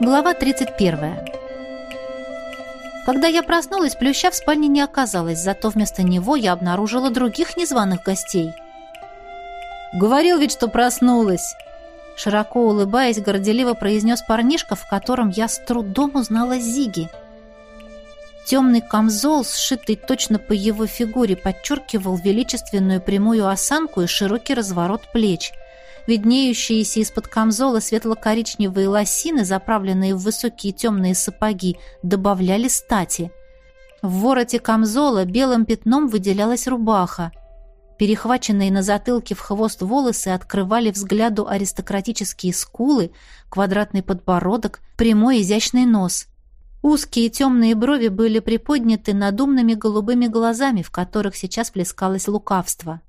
Глава 31. Когда я проснулась, Плюща в спальне не оказалось, зато вместо него я обнаружила других незваных гостей. «Говорил ведь, что проснулась!» Широко улыбаясь, горделиво произнес парнишка, в котором я с трудом узнала Зиги. Темный камзол, сшитый точно по его фигуре, подчеркивал величественную прямую осанку и широкий разворот плеч – Виднеющиеся из-под камзола светло-коричневые лосины, заправленные в высокие темные сапоги, добавляли стати. В вороте камзола белым пятном выделялась рубаха. Перехваченные на затылке в хвост волосы открывали взгляду аристократические скулы, квадратный подбородок, прямой изящный нос. Узкие темные брови были приподняты над голубыми глазами, в которых сейчас плескалось лукавство.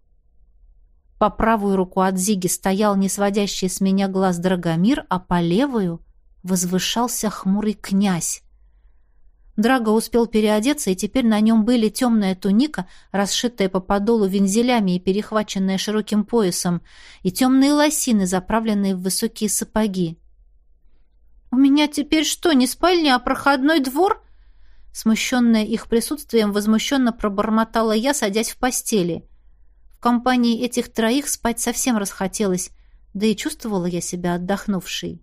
По правую руку от Зиги стоял не сводящий с меня глаз Драгомир, а по левую возвышался хмурый князь. Драго успел переодеться, и теперь на нем были темная туника, расшитая по подолу вензелями и перехваченная широким поясом, и темные лосины, заправленные в высокие сапоги. «У меня теперь что, не спальня, а проходной двор?» Смущенная их присутствием, возмущенно пробормотала я, садясь в постели компании этих троих спать совсем расхотелось, да и чувствовала я себя отдохнувшей.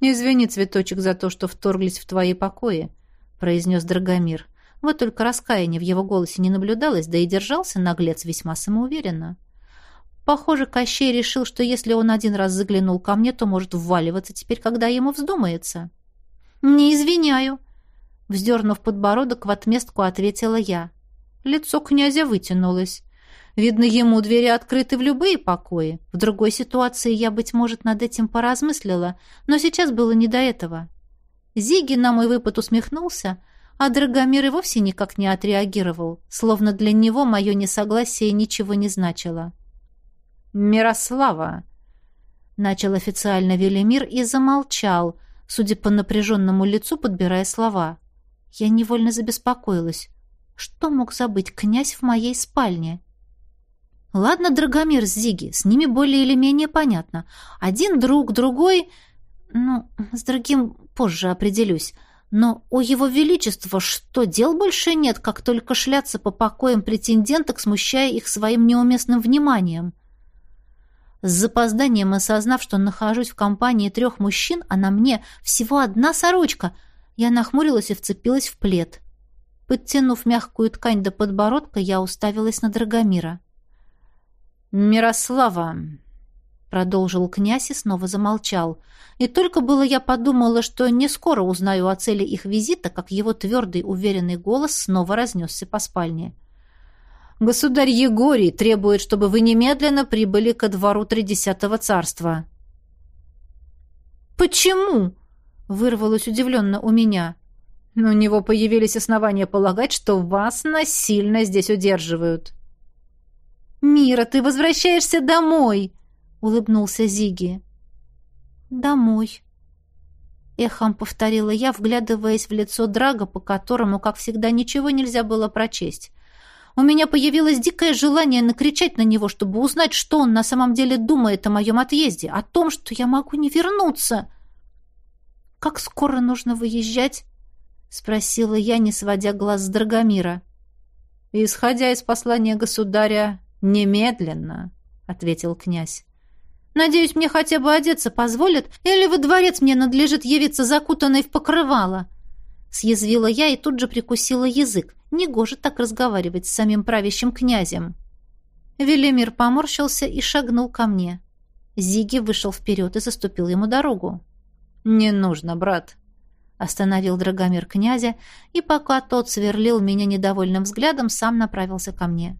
«Извини, цветочек, за то, что вторглись в твои покои», — произнес Драгомир. Вот только раскаяния в его голосе не наблюдалось, да и держался наглец весьма самоуверенно. Похоже, Кощей решил, что если он один раз заглянул ко мне, то может вваливаться теперь, когда ему вздумается. «Не извиняю», — вздернув подбородок, в отместку ответила я. Лицо князя вытянулось. Видно, ему двери открыты в любые покои. В другой ситуации я, быть может, над этим поразмыслила, но сейчас было не до этого. Зиги на мой выпад усмехнулся, а Драгомир и вовсе никак не отреагировал, словно для него мое несогласие ничего не значило. «Мирослава!» — начал официально Велимир и замолчал, судя по напряженному лицу, подбирая слова. Я невольно забеспокоилась. Что мог забыть князь в моей спальне? — Ладно, Драгомир с Зиги, с ними более или менее понятно. Один друг, другой... Ну, с другим позже определюсь. Но у его величества что, дел больше нет, как только шляться по покоям претенденток, смущая их своим неуместным вниманием? С запозданием осознав, что нахожусь в компании трех мужчин, а на мне всего одна сорочка, я нахмурилась и вцепилась в плед. Подтянув мягкую ткань до подбородка, я уставилась на Драгомира. — «Мирослава», — продолжил князь и снова замолчал. И только было я подумала, что не скоро узнаю о цели их визита, как его твердый, уверенный голос снова разнесся по спальне. «Государь Егорий требует, чтобы вы немедленно прибыли ко двору Тридесятого царства». «Почему?» — вырвалось удивленно у меня. «У него появились основания полагать, что вас насильно здесь удерживают». «Мира, ты возвращаешься домой!» — улыбнулся Зиги. «Домой», — эхом повторила я, вглядываясь в лицо Драга, по которому, как всегда, ничего нельзя было прочесть. У меня появилось дикое желание накричать на него, чтобы узнать, что он на самом деле думает о моем отъезде, о том, что я могу не вернуться. «Как скоро нужно выезжать?» — спросила я, не сводя глаз с Драгомира. «Исходя из послания государя, «Немедленно», — ответил князь. «Надеюсь, мне хотя бы одеться позволят, или во дворец мне надлежит явиться закутанной в покрывало?» Съязвила я и тут же прикусила язык. Негоже так разговаривать с самим правящим князем. Велимир поморщился и шагнул ко мне. Зиги вышел вперед и заступил ему дорогу. «Не нужно, брат», — остановил Драгомир князя, и пока тот сверлил меня недовольным взглядом, сам направился ко мне.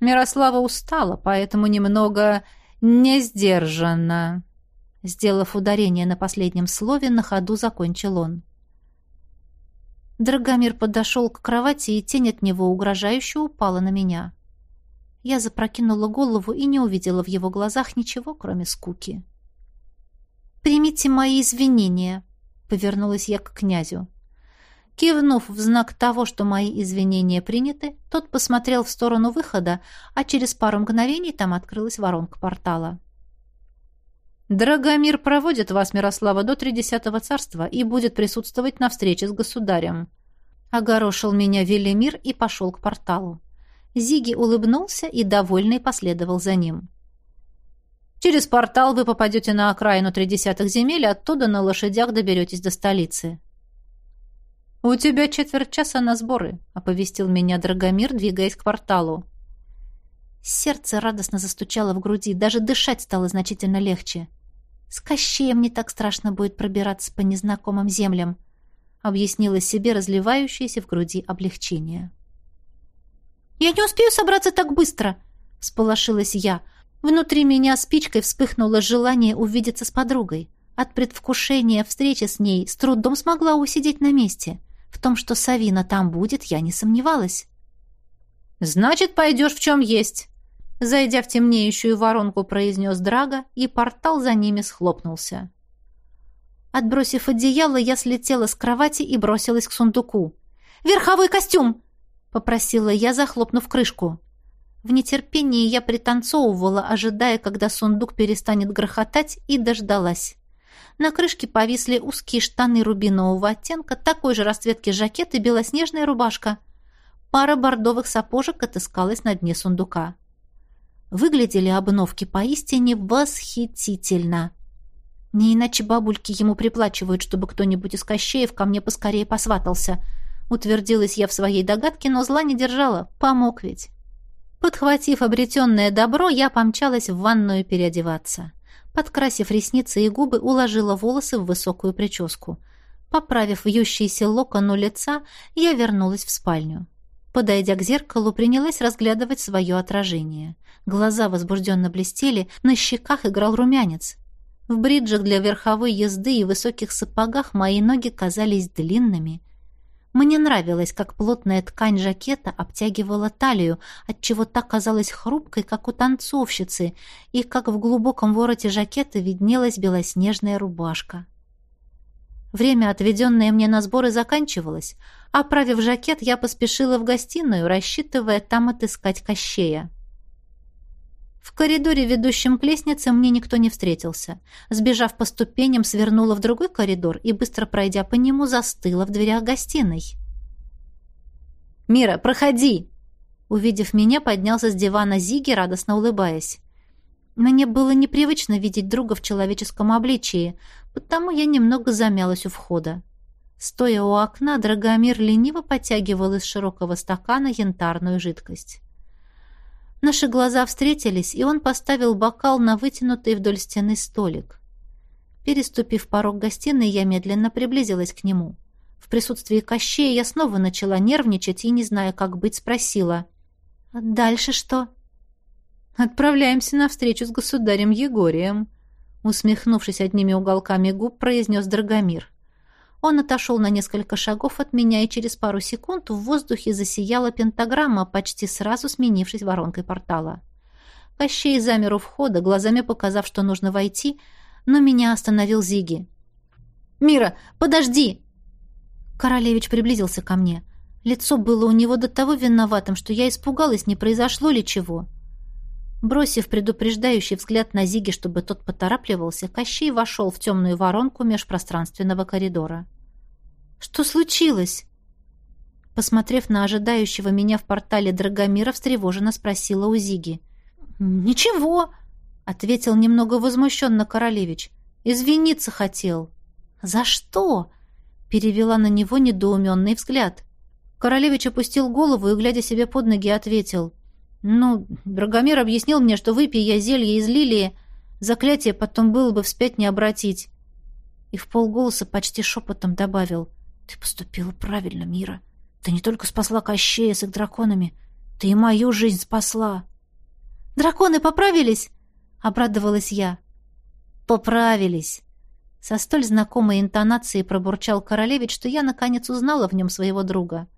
Мирослава устала, поэтому немного не сдержанно. Сделав ударение на последнем слове, на ходу закончил он. Драгомир подошел к кровати, и тень от него угрожающе упала на меня. Я запрокинула голову и не увидела в его глазах ничего, кроме скуки. «Примите мои извинения», — повернулась я к князю. Кивнув в знак того, что мои извинения приняты, тот посмотрел в сторону выхода, а через пару мгновений там открылась воронка портала. Драгомир проводит вас, Мирослава, до Тридесятого царства и будет присутствовать на встрече с государем. Огорошил меня Велимир и пошел к порталу. Зиги улыбнулся и, довольный, последовал за ним. «Через портал вы попадете на окраину тридесятых земель, оттуда на лошадях доберетесь до столицы». «У тебя четверть часа на сборы», — оповестил меня Драгомир, двигаясь к порталу. Сердце радостно застучало в груди, даже дышать стало значительно легче. «С Кощеем не так страшно будет пробираться по незнакомым землям», — объяснила себе разливающееся в груди облегчение. «Я не успею собраться так быстро!» — всполошилась я. Внутри меня спичкой вспыхнуло желание увидеться с подругой. От предвкушения встречи с ней с трудом смогла усидеть на месте. В том, что Савина там будет, я не сомневалась. «Значит, пойдешь в чем есть!» Зайдя в темнеющую воронку, произнес Драга, и портал за ними схлопнулся. Отбросив одеяло, я слетела с кровати и бросилась к сундуку. «Верховой костюм!» — попросила я, захлопнув крышку. В нетерпении я пританцовывала, ожидая, когда сундук перестанет грохотать, и дождалась. На крышке повисли узкие штаны рубинового оттенка, такой же расцветки жакет и белоснежная рубашка. Пара бордовых сапожек отыскалась на дне сундука. Выглядели обновки поистине восхитительно. Не иначе бабульки ему приплачивают, чтобы кто-нибудь из Кощеев ко мне поскорее посватался. Утвердилась я в своей догадке, но зла не держала. Помог ведь. Подхватив обретенное добро, я помчалась в ванную переодеваться. Подкрасив ресницы и губы, уложила волосы в высокую прическу. Поправив вьющийся локон у лица, я вернулась в спальню. Подойдя к зеркалу, принялась разглядывать свое отражение. Глаза возбужденно блестели, на щеках играл румянец. В бриджах для верховой езды и высоких сапогах мои ноги казались длинными. Мне нравилось, как плотная ткань жакета обтягивала талию, отчего так казалась хрупкой, как у танцовщицы, и как в глубоком вороте жакета виднелась белоснежная рубашка. Время, отведенное мне на сборы, заканчивалось. Оправив жакет, я поспешила в гостиную, рассчитывая там отыскать Кощея. В коридоре, ведущем к лестнице, мне никто не встретился. Сбежав по ступеням, свернула в другой коридор и, быстро пройдя по нему, застыла в дверях гостиной. «Мира, проходи!» Увидев меня, поднялся с дивана Зиги, радостно улыбаясь. Мне было непривычно видеть друга в человеческом обличии, потому я немного замялась у входа. Стоя у окна, Драгомир лениво потягивал из широкого стакана янтарную жидкость. Наши глаза встретились, и он поставил бокал на вытянутый вдоль стены столик. Переступив порог гостиной, я медленно приблизилась к нему. В присутствии Кощея я снова начала нервничать и, не зная, как быть, спросила. «Дальше что?» «Отправляемся на встречу с государем Егорием», усмехнувшись одними уголками губ, произнес Драгомир. Он отошел на несколько шагов от меня, и через пару секунд в воздухе засияла пентаграмма, почти сразу сменившись воронкой портала. Кощей замер у входа, глазами показав, что нужно войти, но меня остановил Зиги. «Мира, подожди!» Королевич приблизился ко мне. Лицо было у него до того виноватым, что я испугалась, не произошло ли чего. Бросив предупреждающий взгляд на Зиги, чтобы тот поторапливался, Кощей вошел в темную воронку межпространственного коридора. «Что случилось?» Посмотрев на ожидающего меня в портале Драгомира, встревоженно спросила у Зиги. «Ничего», — ответил немного возмущенно Королевич. «Извиниться хотел». «За что?» — перевела на него недоуменный взгляд. Королевич опустил голову и, глядя себе под ноги, ответил. Ну, Драгомир объяснил мне, что выпей я зелье из лилии, заклятие потом было бы вспять не обратить. И в полголоса почти шепотом добавил. Ты поступила правильно, Мира. Ты не только спасла Кощея с их драконами, ты и мою жизнь спасла. Драконы поправились? Обрадовалась я. Поправились. Со столь знакомой интонацией пробурчал королевич, что я наконец узнала в нем своего друга. —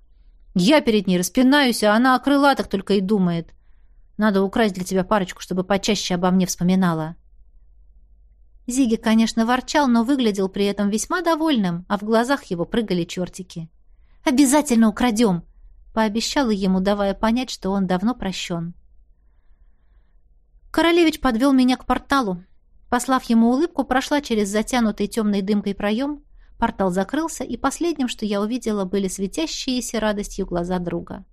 я перед ней распинаюсь, а она о крылатых только и думает. Надо украсть для тебя парочку, чтобы почаще обо мне вспоминала. Зиги, конечно, ворчал, но выглядел при этом весьма довольным, а в глазах его прыгали чертики. «Обязательно украдем!» — пообещала ему, давая понять, что он давно прощен. Королевич подвел меня к порталу. Послав ему улыбку, прошла через затянутый темной дымкой проем, портал закрылся, и последним, что я увидела, были светящиеся радостью глаза друга.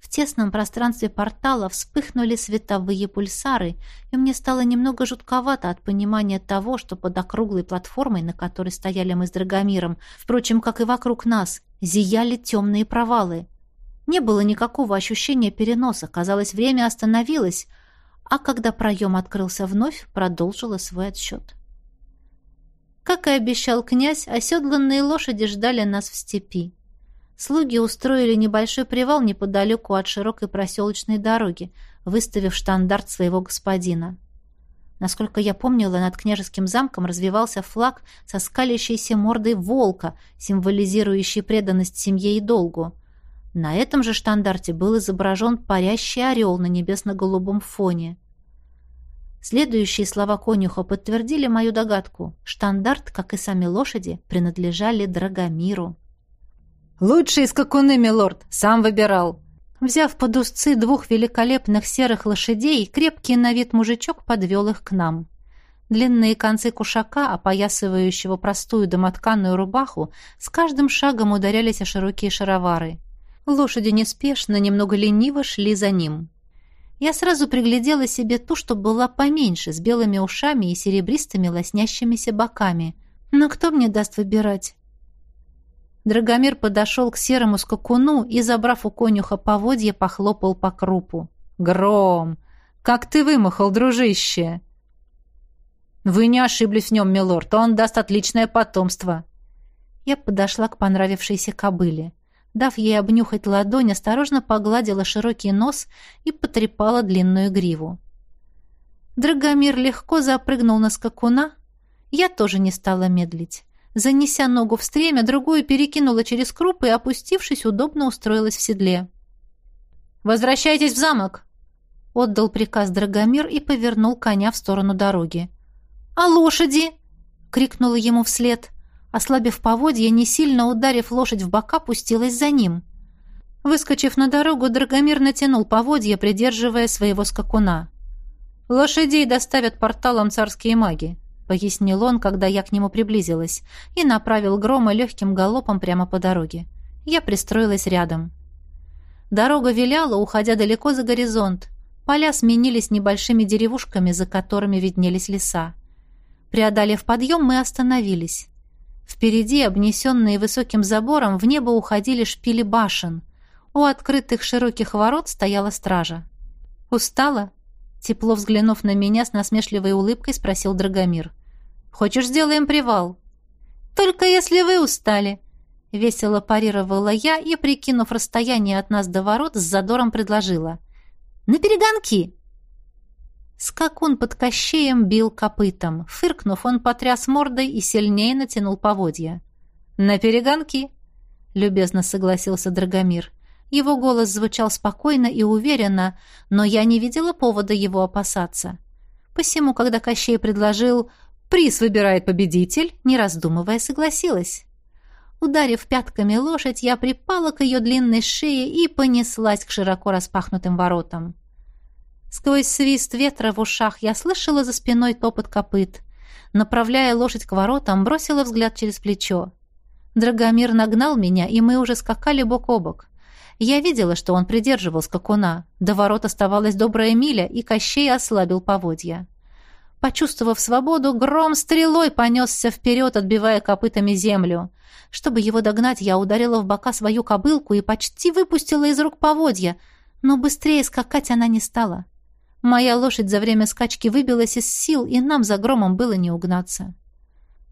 В тесном пространстве портала вспыхнули световые пульсары, и мне стало немного жутковато от понимания того, что под округлой платформой, на которой стояли мы с Драгомиром, впрочем, как и вокруг нас, зияли темные провалы. Не было никакого ощущения переноса, казалось, время остановилось, а когда проем открылся вновь, продолжила свой отсчет. Как и обещал князь, оседланные лошади ждали нас в степи. Слуги устроили небольшой привал неподалеку от широкой проселочной дороги, выставив штандарт своего господина. Насколько я помнила, над княжеским замком развивался флаг со скалящейся мордой волка, символизирующий преданность семье и долгу. На этом же штандарте был изображен парящий орел на небесно-голубом фоне. Следующие слова конюха подтвердили мою догадку. Штандарт, как и сами лошади, принадлежали Драгомиру. «Лучшие скакуны, милорд, сам выбирал». Взяв под узцы двух великолепных серых лошадей, крепкий на вид мужичок подвел их к нам. Длинные концы кушака, опоясывающего простую домотканную рубаху, с каждым шагом ударялись о широкие шаровары. Лошади неспешно, немного лениво шли за ним. Я сразу приглядела себе ту, что была поменьше, с белыми ушами и серебристыми лоснящимися боками. Но кто мне даст выбирать? Драгомир подошел к серому скакуну и, забрав у конюха поводья, похлопал по крупу. «Гром! Как ты вымахал, дружище!» «Вы не ошиблись в нем, милорд, он даст отличное потомство!» Я подошла к понравившейся кобыле. Дав ей обнюхать ладонь, осторожно погладила широкий нос и потрепала длинную гриву. Драгомир легко запрыгнул на скакуна. Я тоже не стала медлить. Занеся ногу в стремя, другую перекинула через круп и, опустившись, удобно устроилась в седле. «Возвращайтесь в замок!» Отдал приказ Драгомир и повернул коня в сторону дороги. «А лошади?» — крикнула ему вслед. Ослабив поводья, не сильно ударив лошадь в бока, пустилась за ним. Выскочив на дорогу, Драгомир натянул поводья, придерживая своего скакуна. «Лошадей доставят порталом царские маги», пояснил он, когда я к нему приблизилась, и направил грома легким галопом прямо по дороге. Я пристроилась рядом. Дорога виляла, уходя далеко за горизонт. Поля сменились небольшими деревушками, за которыми виднелись леса. Преодолев подъем, мы остановились. Впереди, обнесенные высоким забором, в небо уходили шпили башен. У открытых широких ворот стояла стража. «Устала?» Тепло взглянув на меня с насмешливой улыбкой, спросил Драгомир. Хочешь, сделаем привал?» «Только если вы устали», — весело парировала я и, прикинув расстояние от нас до ворот, с задором предложила. «На перегонки!» Скакун под кощеем бил копытом. Фыркнув, он потряс мордой и сильнее натянул поводья. «На перегонки!» — любезно согласился Драгомир. Его голос звучал спокойно и уверенно, но я не видела повода его опасаться. Посему, когда Кощей предложил Приз выбирает победитель, не раздумывая, согласилась. Ударив пятками лошадь, я припала к ее длинной шее и понеслась к широко распахнутым воротам. Сквозь свист ветра в ушах я слышала за спиной топот копыт. Направляя лошадь к воротам, бросила взгляд через плечо. Драгомир нагнал меня, и мы уже скакали бок о бок. Я видела, что он придерживал скакуна. До ворот оставалась добрая миля, и Кощей ослабил поводья. Почувствовав свободу, гром стрелой понесся вперед, отбивая копытами землю. Чтобы его догнать, я ударила в бока свою кобылку и почти выпустила из рук поводья, но быстрее скакать она не стала. Моя лошадь за время скачки выбилась из сил, и нам за громом было не угнаться.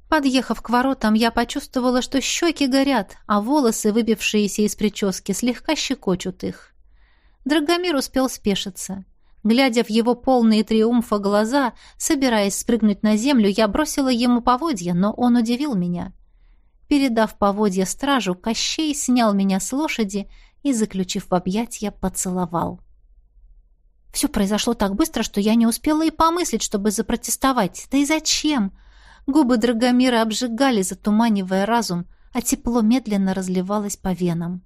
Подъехав к воротам, я почувствовала, что щеки горят, а волосы, выбившиеся из прически, слегка щекочут их. Драгомир успел спешиться. Глядя в его полные триумфа глаза, собираясь спрыгнуть на землю, я бросила ему поводья, но он удивил меня. Передав поводья стражу, Кощей снял меня с лошади и, заключив в объятья, поцеловал. Все произошло так быстро, что я не успела и помыслить, чтобы запротестовать. Да и зачем? Губы Драгомира обжигали, затуманивая разум, а тепло медленно разливалось по венам.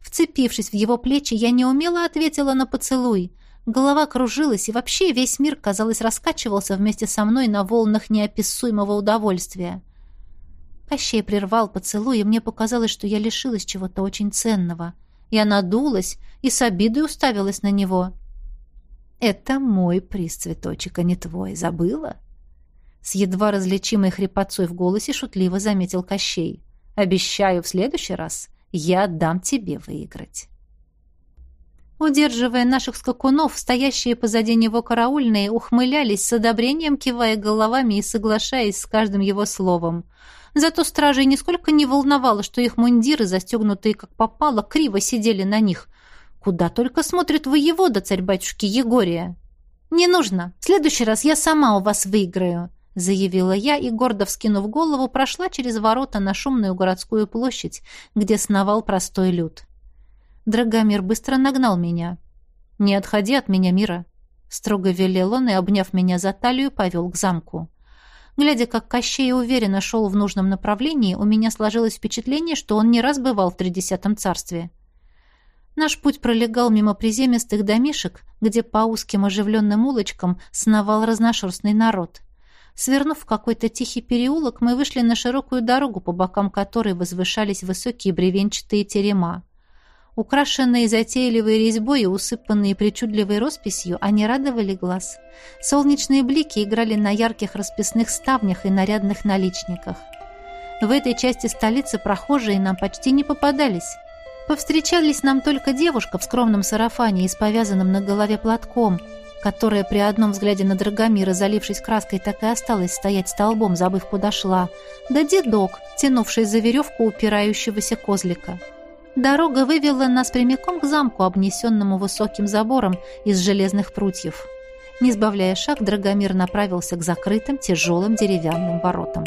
Вцепившись в его плечи, я неумело ответила на поцелуй — Голова кружилась, и вообще весь мир, казалось, раскачивался вместе со мной на волнах неописуемого удовольствия. Кощей прервал поцелуй, и мне показалось, что я лишилась чего-то очень ценного. Я надулась и с обидой уставилась на него. «Это мой приз, цветочек, а не твой. Забыла?» С едва различимой хрипотцой в голосе шутливо заметил Кощей. «Обещаю, в следующий раз я дам тебе выиграть». Удерживая наших скакунов, стоящие позади него караульные ухмылялись с одобрением, кивая головами и соглашаясь с каждым его словом. Зато стражей нисколько не волновало, что их мундиры, застегнутые как попало, криво сидели на них. Куда только смотрит воевода царь-батюшки Егория. «Не нужно. В следующий раз я сама у вас выиграю», — заявила я и, гордо вскинув голову, прошла через ворота на шумную городскую площадь, где сновал простой люд. Драгомир быстро нагнал меня. «Не отходи от меня, Мира», — строго велел он и, обняв меня за талию, повел к замку. Глядя, как Кощей уверенно шел в нужном направлении, у меня сложилось впечатление, что он не раз бывал в Тридесятом царстве. Наш путь пролегал мимо приземистых домишек, где по узким оживленным улочкам сновал разношерстный народ. Свернув в какой-то тихий переулок, мы вышли на широкую дорогу, по бокам которой возвышались высокие бревенчатые терема. Украшенные затейливой резьбой и усыпанные причудливой росписью, они радовали глаз. Солнечные блики играли на ярких расписных ставнях и нарядных наличниках. В этой части столицы прохожие нам почти не попадались. Повстречались нам только девушка в скромном сарафане и с повязанным на голове платком, которая при одном взгляде на Драгомира, залившись краской, так и осталась стоять столбом, забыв, куда шла, да дедок, тянувший за веревку упирающегося козлика. Дорога вывела нас прямиком к замку, обнесенному высоким забором из железных прутьев. Не сбавляя шаг, Драгомир направился к закрытым тяжелым деревянным воротам.